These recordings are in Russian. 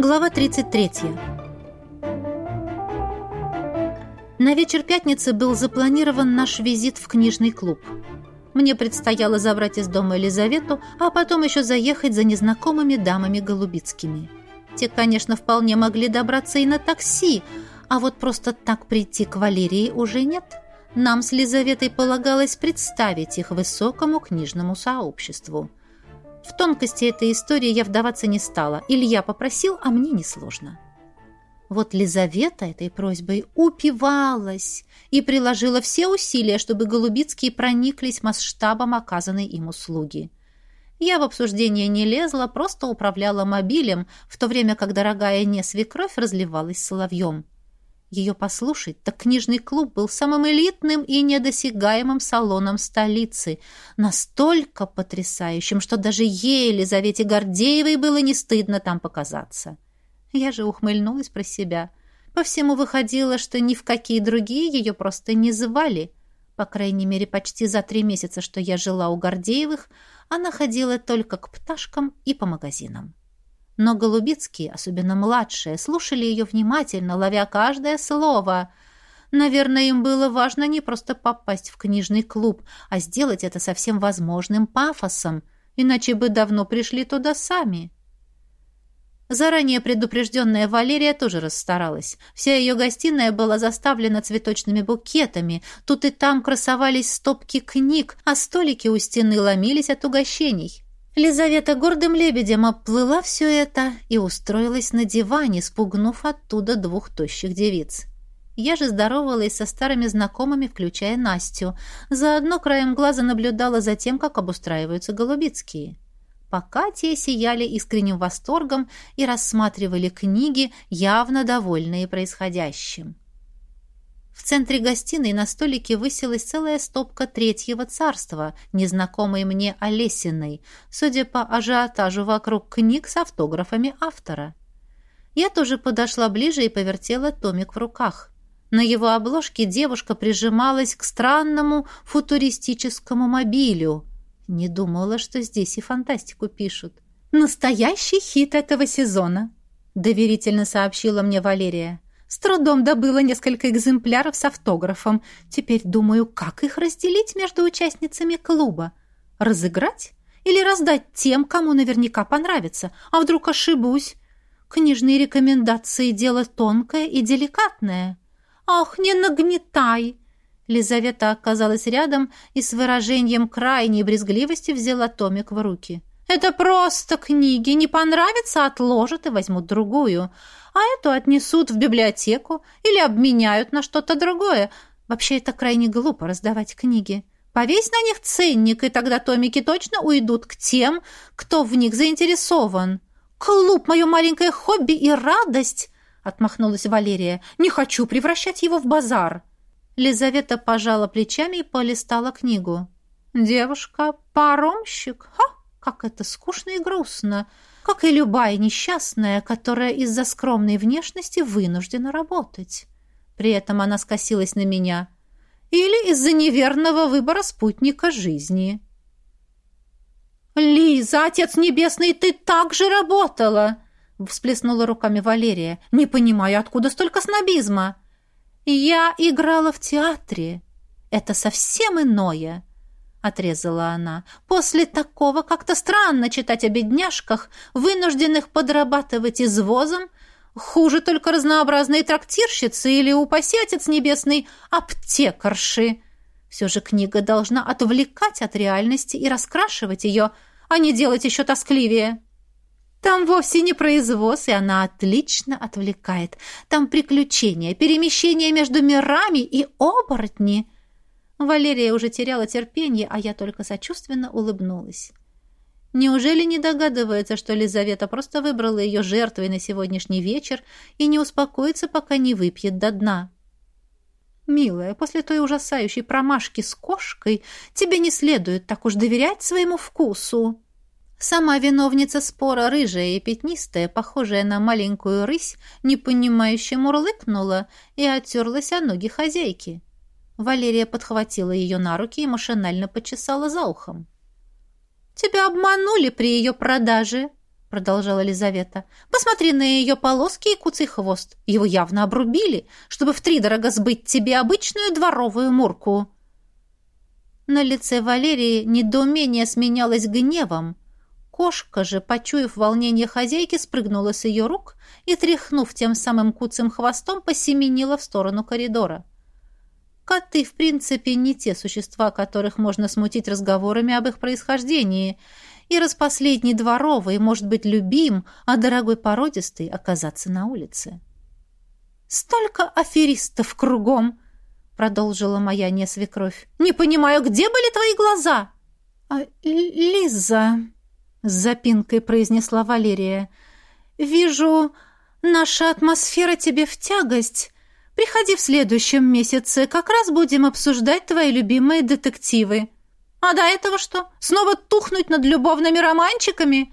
Глава 33. На вечер пятницы был запланирован наш визит в книжный клуб. Мне предстояло забрать из дома Елизавету, а потом еще заехать за незнакомыми дамами Голубицкими. Те, конечно, вполне могли добраться и на такси, а вот просто так прийти к Валерии уже нет. Нам с Лизаветой полагалось представить их высокому книжному сообществу. В тонкости этой истории я вдаваться не стала. Илья попросил, а мне несложно. Вот Лизавета этой просьбой упивалась и приложила все усилия, чтобы Голубицкие прониклись масштабом оказанной им услуги. Я в обсуждение не лезла, просто управляла мобилем, в то время как дорогая не свекровь разливалась соловьем. Ее послушать, так книжный клуб был самым элитным и недосягаемым салоном столицы, настолько потрясающим, что даже ей, Елизавете Гордеевой, было не стыдно там показаться. Я же ухмыльнулась про себя. По всему выходило, что ни в какие другие ее просто не звали. По крайней мере, почти за три месяца, что я жила у Гордеевых, она ходила только к пташкам и по магазинам. Но Голубицкие, особенно младшие, слушали ее внимательно, ловя каждое слово. Наверное, им было важно не просто попасть в книжный клуб, а сделать это со всем возможным пафосом, иначе бы давно пришли туда сами. Заранее предупрежденная Валерия тоже расстаралась. Вся ее гостиная была заставлена цветочными букетами. Тут и там красовались стопки книг, а столики у стены ломились от угощений. Лизавета гордым лебедем оплыла все это и устроилась на диване, спугнув оттуда двух тощих девиц. Я же здоровалась со старыми знакомыми, включая Настю. Заодно краем глаза наблюдала за тем, как обустраиваются голубицкие. Пока те сияли искренним восторгом и рассматривали книги, явно довольные происходящим. В центре гостиной на столике высилась целая стопка третьего царства, незнакомой мне Олесиной, судя по ажиотажу вокруг книг с автографами автора. Я тоже подошла ближе и повертела томик в руках. На его обложке девушка прижималась к странному футуристическому мобилю. Не думала, что здесь и фантастику пишут. «Настоящий хит этого сезона», — доверительно сообщила мне Валерия. С трудом добыла несколько экземпляров с автографом. Теперь думаю, как их разделить между участницами клуба. Разыграть? Или раздать тем, кому наверняка понравится? А вдруг ошибусь? Книжные рекомендации – дело тонкое и деликатное. «Ах, не нагнетай!» Лизавета оказалась рядом и с выражением крайней брезгливости взяла томик в руки. «Это просто книги. Не понравится – отложат и возьмут другую а эту отнесут в библиотеку или обменяют на что-то другое. Вообще это крайне глупо раздавать книги. Повесь на них ценник, и тогда томики точно уйдут к тем, кто в них заинтересован. «Клуб — мое маленькое хобби и радость!» — отмахнулась Валерия. «Не хочу превращать его в базар!» Лизавета пожала плечами и полистала книгу. «Девушка, паромщик? Ха! Как это скучно и грустно! как и любая несчастная, которая из-за скромной внешности вынуждена работать. При этом она скосилась на меня. Или из-за неверного выбора спутника жизни. «Лиза, Отец Небесный, ты так же работала!» всплеснула руками Валерия. «Не понимаю, откуда столько снобизма?» «Я играла в театре. Это совсем иное. — отрезала она. «После такого как-то странно читать о бедняжках, вынужденных подрабатывать извозом. Хуже только разнообразные трактирщицы или, упаси отец небесный, аптекарши. Все же книга должна отвлекать от реальности и раскрашивать ее, а не делать еще тоскливее». Там вовсе не произвоз, и она отлично отвлекает. Там приключения, перемещения между мирами и оборотни — Валерия уже теряла терпение, а я только сочувственно улыбнулась. Неужели не догадывается, что Лизавета просто выбрала ее жертвой на сегодняшний вечер и не успокоится, пока не выпьет до дна? «Милая, после той ужасающей промашки с кошкой тебе не следует так уж доверять своему вкусу». Сама виновница спора, рыжая и пятнистая, похожая на маленькую рысь, непонимающе мурлыкнула и оттерлась о ноги хозяйки. Валерия подхватила ее на руки и машинально почесала за ухом. «Тебя обманули при ее продаже», —— продолжала Лизавета. «Посмотри на ее полоски и куцый хвост. Его явно обрубили, чтобы втридорого сбыть тебе обычную дворовую мурку». На лице Валерии недоумение сменялось гневом. Кошка же, почуяв волнение хозяйки, спрыгнула с ее рук и, тряхнув тем самым куцым хвостом, посеменила в сторону коридора. Коты, в принципе, не те существа, которых можно смутить разговорами об их происхождении — и распоследний дворовый может быть любим, а дорогой породистый оказаться на улице. «Столько аферистов кругом!» — продолжила моя несвекровь. «Не понимаю, где были твои глаза?» а, «Лиза», — с запинкой произнесла Валерия, — «вижу, наша атмосфера тебе в тягость. Приходи в следующем месяце, как раз будем обсуждать твои любимые детективы». А до этого что? Снова тухнуть над любовными романчиками?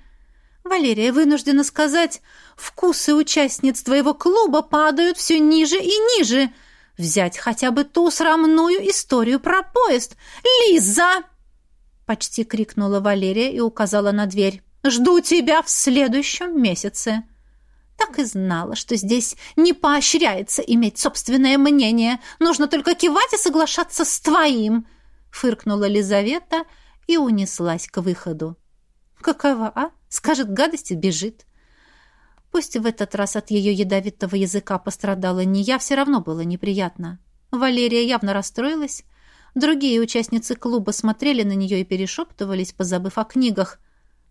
Валерия вынуждена сказать, вкусы участниц твоего клуба падают все ниже и ниже. Взять хотя бы ту срамную историю про поезд. Лиза! Почти крикнула Валерия и указала на дверь. Жду тебя в следующем месяце. Так и знала, что здесь не поощряется иметь собственное мнение. Нужно только кивать и соглашаться с твоим фыркнула Лизавета и унеслась к выходу. Какова, а? Скажет гадость и бежит. Пусть в этот раз от ее ядовитого языка пострадала не я, все равно было неприятно. Валерия явно расстроилась. Другие участницы клуба смотрели на нее и перешептывались, позабыв о книгах.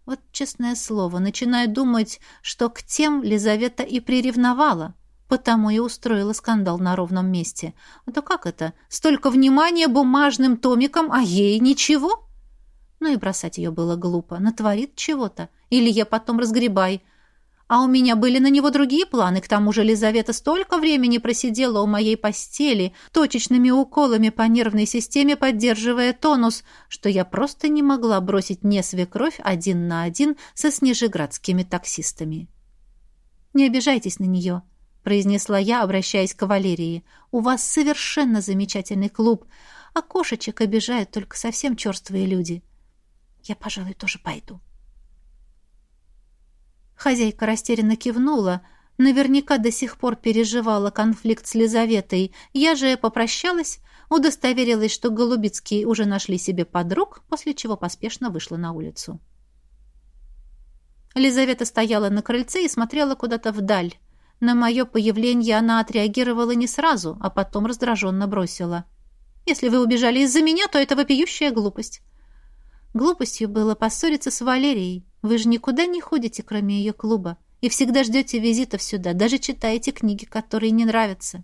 Вот, честное слово, начинаю думать, что к тем Лизавета и приревновала. Потому и устроила скандал на ровном месте. А то как это? Столько внимания бумажным томикам, а ей ничего? Ну и бросать ее было глупо. Натворит чего-то. Или я потом разгребай. А у меня были на него другие планы. К тому же Лизавета столько времени просидела у моей постели, точечными уколами по нервной системе поддерживая тонус, что я просто не могла бросить не свекровь один на один со снежеградскими таксистами. Не обижайтесь на нее произнесла я, обращаясь к Валерии. «У вас совершенно замечательный клуб, а кошечек обижают только совсем черствые люди. Я, пожалуй, тоже пойду». Хозяйка растерянно кивнула, наверняка до сих пор переживала конфликт с Лизаветой. Я же попрощалась, удостоверилась, что Голубицкие уже нашли себе подруг, после чего поспешно вышла на улицу. Лизавета стояла на крыльце и смотрела куда-то вдаль. На мое появление она отреагировала не сразу, а потом раздраженно бросила. «Если вы убежали из-за меня, то это вопиющая глупость». Глупостью было поссориться с Валерией. Вы же никуда не ходите, кроме ее клуба, и всегда ждете визитов сюда, даже читаете книги, которые не нравятся.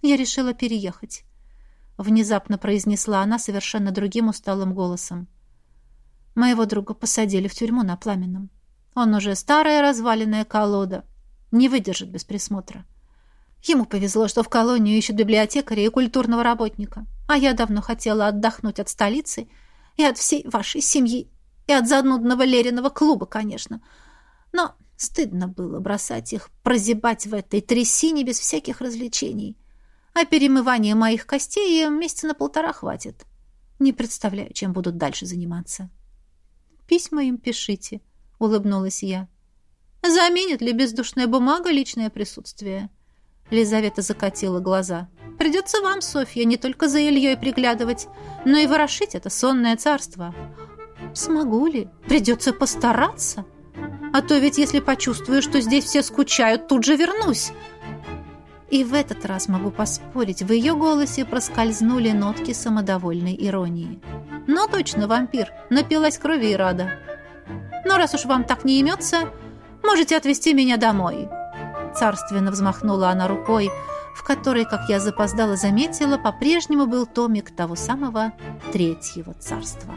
Я решила переехать. Внезапно произнесла она совершенно другим усталым голосом. Моего друга посадили в тюрьму на Пламенном. Он уже старая разваленная колода, не выдержит без присмотра. Ему повезло, что в колонию ищут библиотекаря и культурного работника. А я давно хотела отдохнуть от столицы и от всей вашей семьи, и от занудного Лериного клуба, конечно. Но стыдно было бросать их, прозябать в этой трясине без всяких развлечений. А перемывания моих костей месяца на полтора хватит. Не представляю, чем будут дальше заниматься. «Письма им пишите», — улыбнулась я. Заменит ли бездушная бумага личное присутствие? Лизавета закатила глаза. Придется вам, Софья, не только за Ильей приглядывать, но и ворошить это сонное царство. Смогу ли? Придется постараться. А то ведь если почувствую, что здесь все скучают, тут же вернусь. И в этот раз могу поспорить, в ее голосе проскользнули нотки самодовольной иронии. Но точно вампир, напилась крови и рада. Но раз уж вам так не имется, Можете отвезти меня домой». Царственно взмахнула она рукой, в которой, как я запоздала заметила, по-прежнему был томик того самого третьего царства.